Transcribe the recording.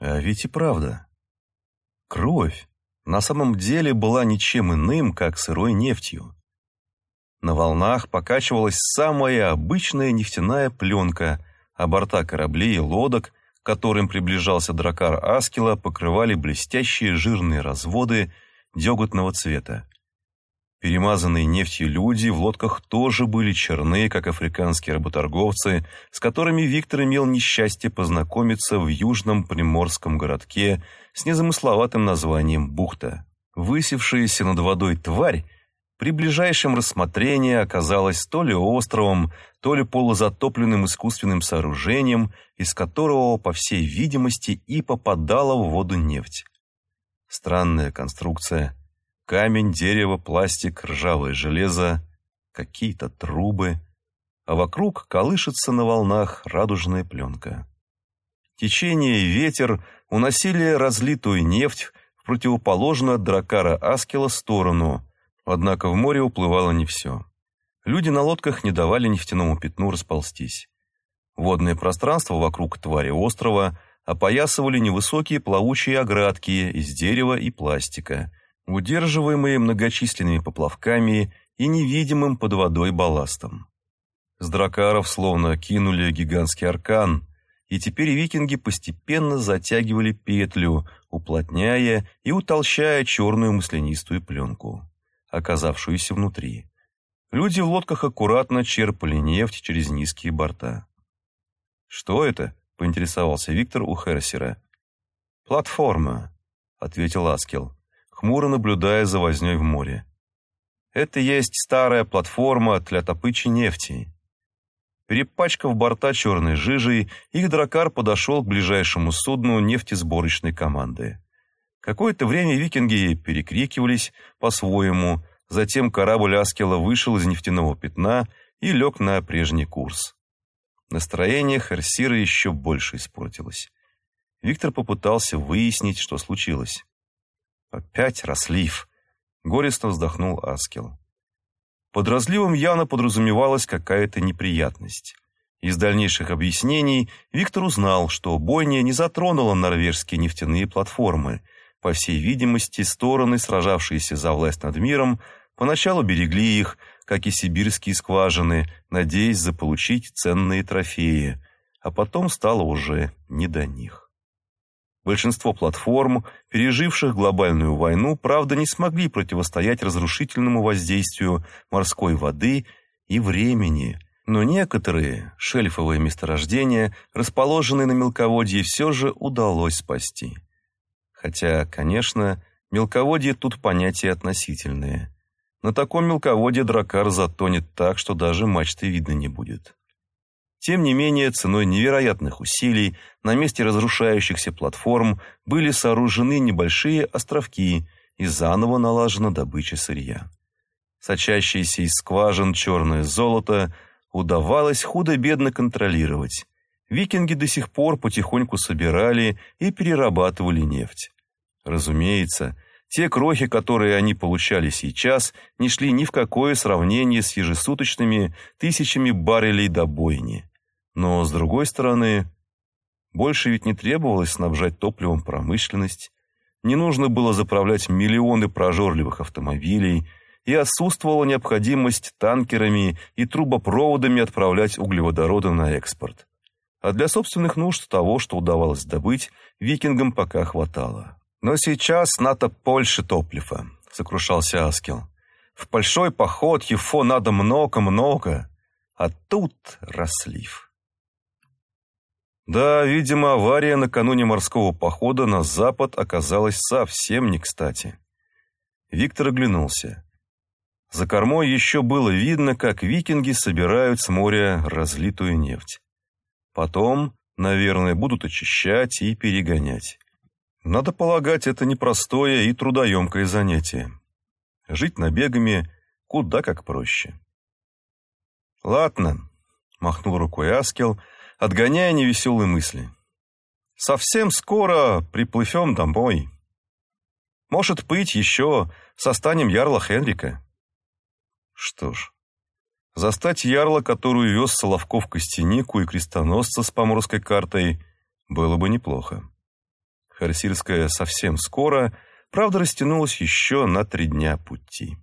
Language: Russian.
А ведь и правда. Кровь на самом деле была ничем иным, как сырой нефтью. На волнах покачивалась самая обычная нефтяная пленка, а борта кораблей и лодок, к которым приближался дракар Аскела, покрывали блестящие жирные разводы деготного цвета. Перемазанные нефтью люди в лодках тоже были черны, как африканские работорговцы, с которыми Виктор имел несчастье познакомиться в южном приморском городке с незамысловатым названием Бухта. Высевшаяся над водой тварь при ближайшем рассмотрении оказалась то ли островом, то ли полузатопленным искусственным сооружением, из которого, по всей видимости, и попадала в воду нефть. Странная конструкция. Камень, дерево, пластик, ржавое железо, какие-то трубы, а вокруг колышется на волнах радужная пленка. Течение и ветер уносили разлитую нефть в противоположную от дракара Аскела сторону, однако в море уплывало не все. Люди на лодках не давали нефтяному пятну расползтись. Водное пространство вокруг твари острова опоясывали невысокие плавучие оградки из дерева и пластика, удерживаемые многочисленными поплавками и невидимым под водой балластом. С дракаров словно кинули гигантский аркан, и теперь викинги постепенно затягивали петлю, уплотняя и утолщая черную маслянистую пленку, оказавшуюся внутри. Люди в лодках аккуратно черпали нефть через низкие борта. «Что это?» — поинтересовался Виктор у Херсера. «Платформа», — ответил Аскел хмуро наблюдая за вознёй в море. Это есть старая платформа для топычи нефти. Перепачкав борта черной жижей, их дракар подошел к ближайшему судну нефтесборочной команды. Какое-то время викинги перекрикивались по-своему, затем корабль Аскела вышел из нефтяного пятна и лег на прежний курс. Настроение Херсира еще больше испортилось. Виктор попытался выяснить, что случилось. Опять разлив. Горестно вздохнул Аскел. Под разливом явно подразумевалась какая-то неприятность. Из дальнейших объяснений Виктор узнал, что бойня не затронула норвежские нефтяные платформы. По всей видимости, стороны, сражавшиеся за власть над миром, поначалу берегли их, как и сибирские скважины, надеясь заполучить ценные трофеи, а потом стало уже не до них. Большинство платформ, переживших глобальную войну, правда, не смогли противостоять разрушительному воздействию морской воды и времени. Но некоторые шельфовые месторождения, расположенные на мелководье, все же удалось спасти. Хотя, конечно, мелководье тут понятие относительное. На таком мелководье дракар затонет так, что даже мачты видно не будет. Тем не менее, ценой невероятных усилий на месте разрушающихся платформ были сооружены небольшие островки и заново налажена добыча сырья. Сочащееся из скважин черное золото удавалось худо-бедно контролировать. Викинги до сих пор потихоньку собирали и перерабатывали нефть. Разумеется, те крохи, которые они получали сейчас, не шли ни в какое сравнение с ежесуточными тысячами баррелей до бойни. Но, с другой стороны, больше ведь не требовалось снабжать топливом промышленность, не нужно было заправлять миллионы прожорливых автомобилей, и отсутствовала необходимость танкерами и трубопроводами отправлять углеводороды на экспорт. А для собственных нужд того, что удавалось добыть, викингам пока хватало. «Но сейчас надо больше топлива», — сокрушался Аскел. «В большой поход его надо много-много, а тут раслив». Да, видимо, авария накануне морского похода на запад оказалась совсем не кстати. Виктор оглянулся. За кормой еще было видно, как викинги собирают с моря разлитую нефть. Потом, наверное, будут очищать и перегонять. Надо полагать, это непростое и трудоемкое занятие. Жить набегами куда как проще. «Ладно», — махнул рукой Аскел, — отгоняя невеселые мысли. «Совсем скоро приплывем домой. Может быть, еще состанем ярла Хенрика». Что ж, застать ярла, который вез Соловков Костянику и крестоносца с поморской картой, было бы неплохо. Харсильская совсем скоро, правда, растянулась еще на три дня пути.